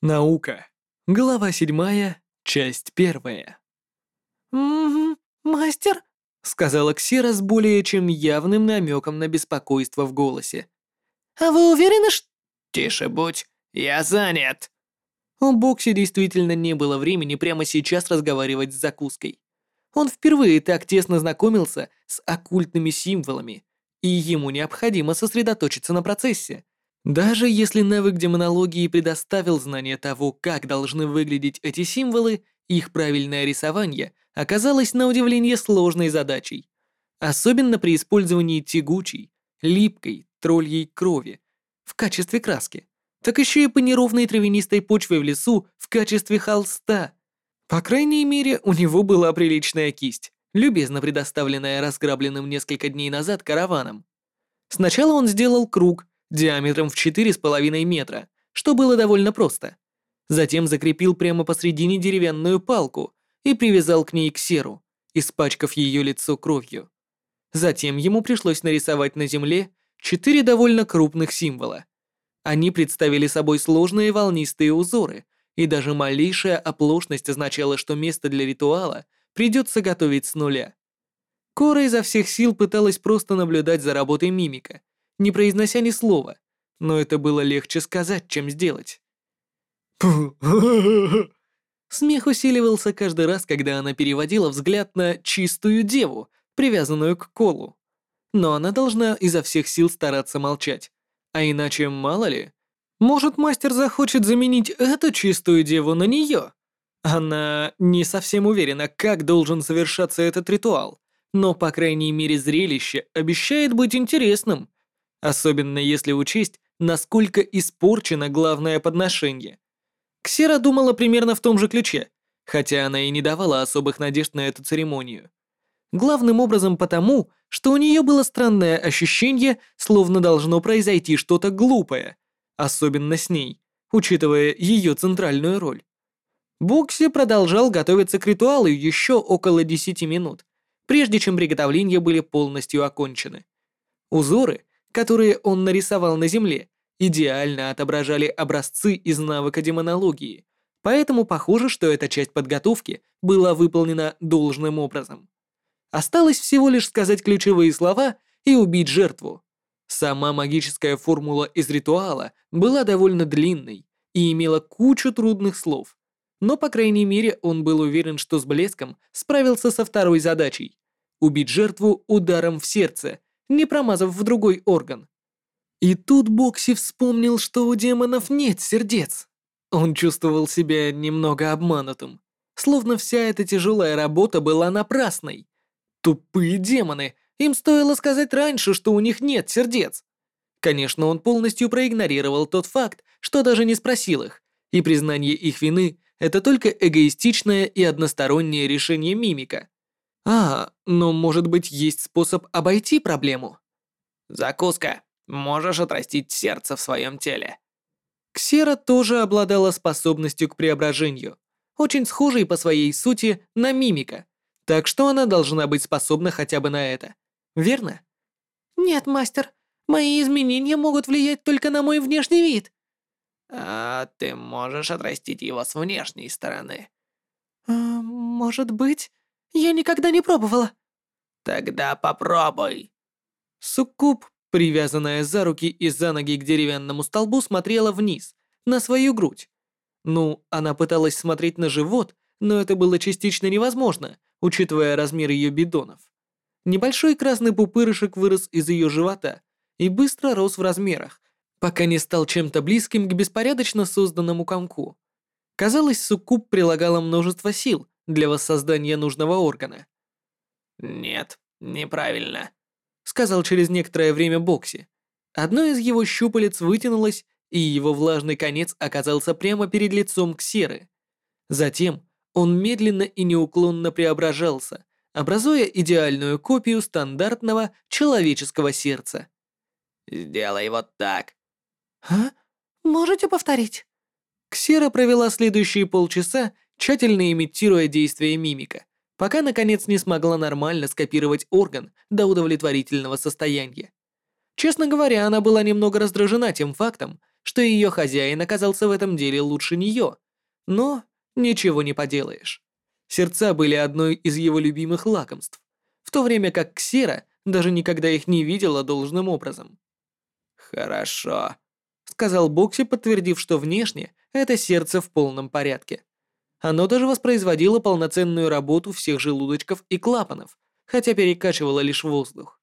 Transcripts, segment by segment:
Наука. Глава седьмая, часть первая. «Угу, мастер», — сказала Ксера с более чем явным намеком на беспокойство в голосе. «А вы уверены, что...» «Тише будь, я занят». У Бокси действительно не было времени прямо сейчас разговаривать с закуской. Он впервые так тесно знакомился с оккультными символами, и ему необходимо сосредоточиться на процессе, даже если навык демонологии предоставил знание того, как должны выглядеть эти символы, их правильное рисование оказалось на удивление сложной задачей. Особенно при использовании тягучей, липкой, тролльей крови в качестве краски. Так еще и по неровной травянистой почве в лесу в качестве холста. По крайней мере, у него была приличная кисть, любезно предоставленная разграбленным несколько дней назад караваном. Сначала он сделал круг, диаметром в 4,5 метра, что было довольно просто. Затем закрепил прямо посредине деревянную палку и привязал к ней ксеру, испачкав ее лицо кровью. Затем ему пришлось нарисовать на земле четыре довольно крупных символа. Они представили собой сложные волнистые узоры, и даже малейшая оплошность означала, что место для ритуала придется готовить с нуля. Кора изо всех сил пыталась просто наблюдать за работой мимика, не произнося ни слова, но это было легче сказать, чем сделать. Смех усиливался каждый раз, когда она переводила взгляд на чистую деву, привязанную к колу. Но она должна изо всех сил стараться молчать. А иначе, мало ли, может, мастер захочет заменить эту чистую деву на нее. Она не совсем уверена, как должен совершаться этот ритуал, но, по крайней мере, зрелище обещает быть интересным, Особенно если учесть, насколько испорчено главное подношение. Ксера думала примерно в том же ключе, хотя она и не давала особых надежд на эту церемонию. Главным образом потому, что у нее было странное ощущение, словно должно произойти что-то глупое, особенно с ней, учитывая ее центральную роль. Бокси продолжал готовиться к ритуалу еще около 10 минут, прежде чем приготовления были полностью окончены. Узоры, которые он нарисовал на земле, идеально отображали образцы из навыка демонологии, поэтому похоже, что эта часть подготовки была выполнена должным образом. Осталось всего лишь сказать ключевые слова и убить жертву. Сама магическая формула из ритуала была довольно длинной и имела кучу трудных слов, но, по крайней мере, он был уверен, что с блеском справился со второй задачей – убить жертву ударом в сердце не промазав в другой орган. И тут Бокси вспомнил, что у демонов нет сердец. Он чувствовал себя немного обманутым, словно вся эта тяжелая работа была напрасной. Тупые демоны, им стоило сказать раньше, что у них нет сердец. Конечно, он полностью проигнорировал тот факт, что даже не спросил их, и признание их вины — это только эгоистичное и одностороннее решение мимика. А, но может быть есть способ обойти проблему? Закуска. Можешь отрастить сердце в своем теле. Ксера тоже обладала способностью к преображению, очень схожей по своей сути на мимика, так что она должна быть способна хотя бы на это. Верно? Нет, мастер, мои изменения могут влиять только на мой внешний вид. А ты можешь отрастить его с внешней стороны. А, может быть. Я никогда не пробовала». «Тогда попробуй». Суккуб, привязанная за руки и за ноги к деревянному столбу, смотрела вниз, на свою грудь. Ну, она пыталась смотреть на живот, но это было частично невозможно, учитывая размер ее бидонов. Небольшой красный пупырышек вырос из ее живота и быстро рос в размерах, пока не стал чем-то близким к беспорядочно созданному комку. Казалось, суккуб прилагала множество сил, для воссоздания нужного органа. «Нет, неправильно», — сказал через некоторое время Бокси. Одно из его щупалец вытянулось, и его влажный конец оказался прямо перед лицом Ксеры. Затем он медленно и неуклонно преображался, образуя идеальную копию стандартного человеческого сердца. «Сделай вот так». «А? Можете повторить?» Ксера провела следующие полчаса, тщательно имитируя действия мимика, пока наконец не смогла нормально скопировать орган до удовлетворительного состояния. Честно говоря, она была немного раздражена тем фактом, что ее хозяин оказался в этом деле лучше нее, но ничего не поделаешь. Сердца были одной из его любимых лакомств, в то время как Ксера даже никогда их не видела должным образом. «Хорошо», — сказал Бокси, подтвердив, что внешне это сердце в полном порядке. Оно даже воспроизводило полноценную работу всех желудочков и клапанов, хотя перекачивало лишь воздух.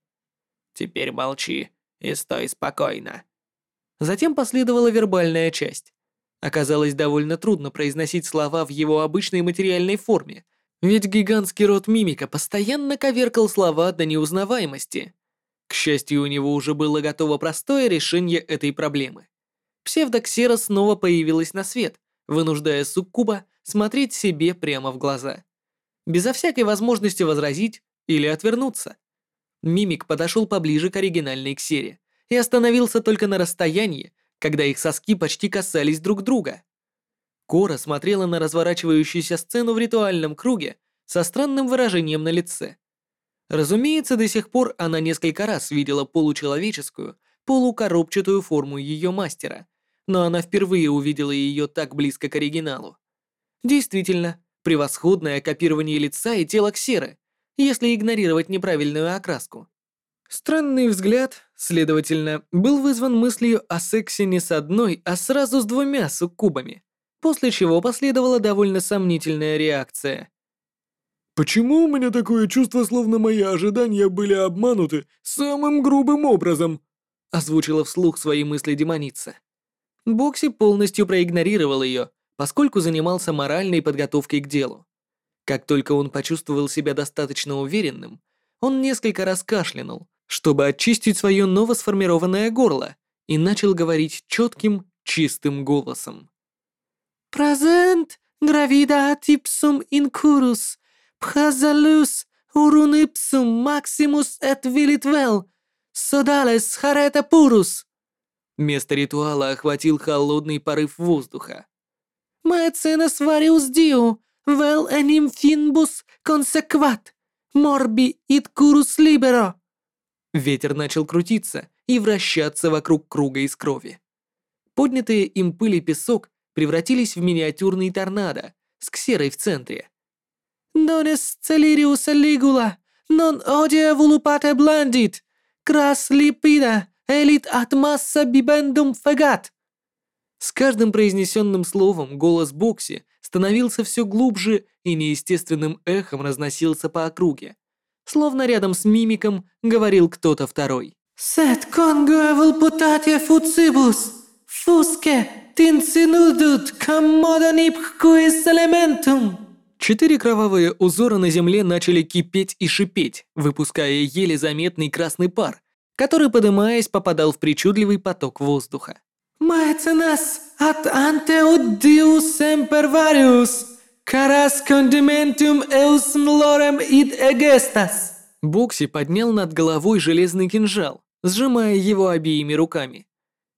«Теперь молчи и стой спокойно». Затем последовала вербальная часть. Оказалось довольно трудно произносить слова в его обычной материальной форме, ведь гигантский рот мимика постоянно коверкал слова до неузнаваемости. К счастью, у него уже было готово простое решение этой проблемы. Псевдоксера снова появилась на свет, вынуждая Суккуба смотреть себе прямо в глаза. Безо всякой возможности возразить или отвернуться. Мимик подошел поближе к оригинальной ксере и остановился только на расстоянии, когда их соски почти касались друг друга. Кора смотрела на разворачивающуюся сцену в ритуальном круге со странным выражением на лице. Разумеется, до сих пор она несколько раз видела получеловеческую, полукоробчатую форму ее мастера, но она впервые увидела ее так близко к оригиналу. Действительно, превосходное копирование лица и тела Ксеры, если игнорировать неправильную окраску. Странный взгляд, следовательно, был вызван мыслью о сексе не с одной, а сразу с двумя суккубами, после чего последовала довольно сомнительная реакция. «Почему у меня такое чувство, словно мои ожидания были обмануты самым грубым образом?» озвучила вслух свои мысли демоница. Бокси полностью проигнорировал ее, поскольку занимался моральной подготовкой к делу. Как только он почувствовал себя достаточно уверенным, он несколько раз кашлянул, чтобы очистить свое новосформированное горло, и начал говорить четким, чистым голосом. «Презент гравида ipsum incurus, pхазалус урун ipsum maximus et vilitvel, sodales hareta purus». Место ритуала охватил холодный порыв воздуха. «Маэценес вариус диу, vel enim finbus consequat, morbi id curus libero». Ветер начал крутиться и вращаться вокруг круга из крови. Поднятые им пыль и песок превратились в миниатюрный торнадо с ксерой в центре. «Донес целириус лигула, non odia volupate blandit, крас липида, элит от масса бибендум фегат». С каждым произнесенным словом голос Бокси становился все глубже и неестественным эхом разносился по округе словно рядом с мимиком говорил кто-то второй. «Сет конгуэвл путатия фуцибус, фуске тинцинудут коммодонипхкуис элементум». Четыре кровавые узора на земле начали кипеть и шипеть, выпуская еле заметный красный пар, который, подымаясь, попадал в причудливый поток воздуха. «Маэценас от антеудиус эмпервариус!» «Карас кондиментум эусм лорем ид эгестас!» Бокси поднял над головой железный кинжал, сжимая его обеими руками.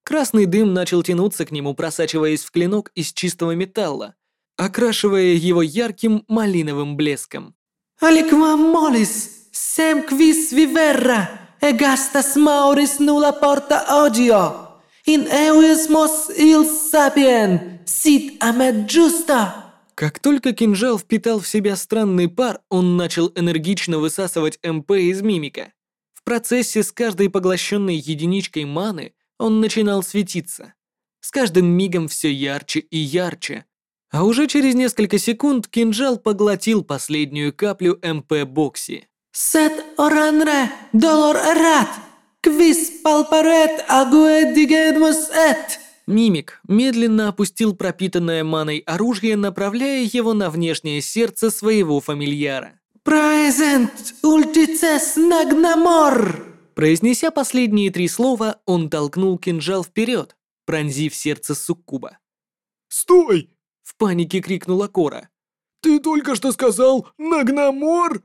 Красный дым начал тянуться к нему, просачиваясь в клинок из чистого металла, окрашивая его ярким малиновым блеском. «Аликва молис, сем квис виверра, эгастас маурис нула порта одио, ин эуис мос ил сапиен, сит амед джуста!» Как только кинжал впитал в себя странный пар, он начал энергично высасывать МП из мимика. В процессе с каждой поглощенной единичкой маны он начинал светиться. С каждым мигом все ярче и ярче. А уже через несколько секунд кинжал поглотил последнюю каплю МП Бокси. «Сет оранре долор эрат! Квис палпарет агуэ дигедмус эт!» Мимик медленно опустил пропитанное маной оружие, направляя его на внешнее сердце своего фамильяра. «Презент ультицес нагнамор!» Произнеся последние три слова, он толкнул кинжал вперед, пронзив сердце суккуба. «Стой!» — в панике крикнула Кора. «Ты только что сказал «нагнамор»?»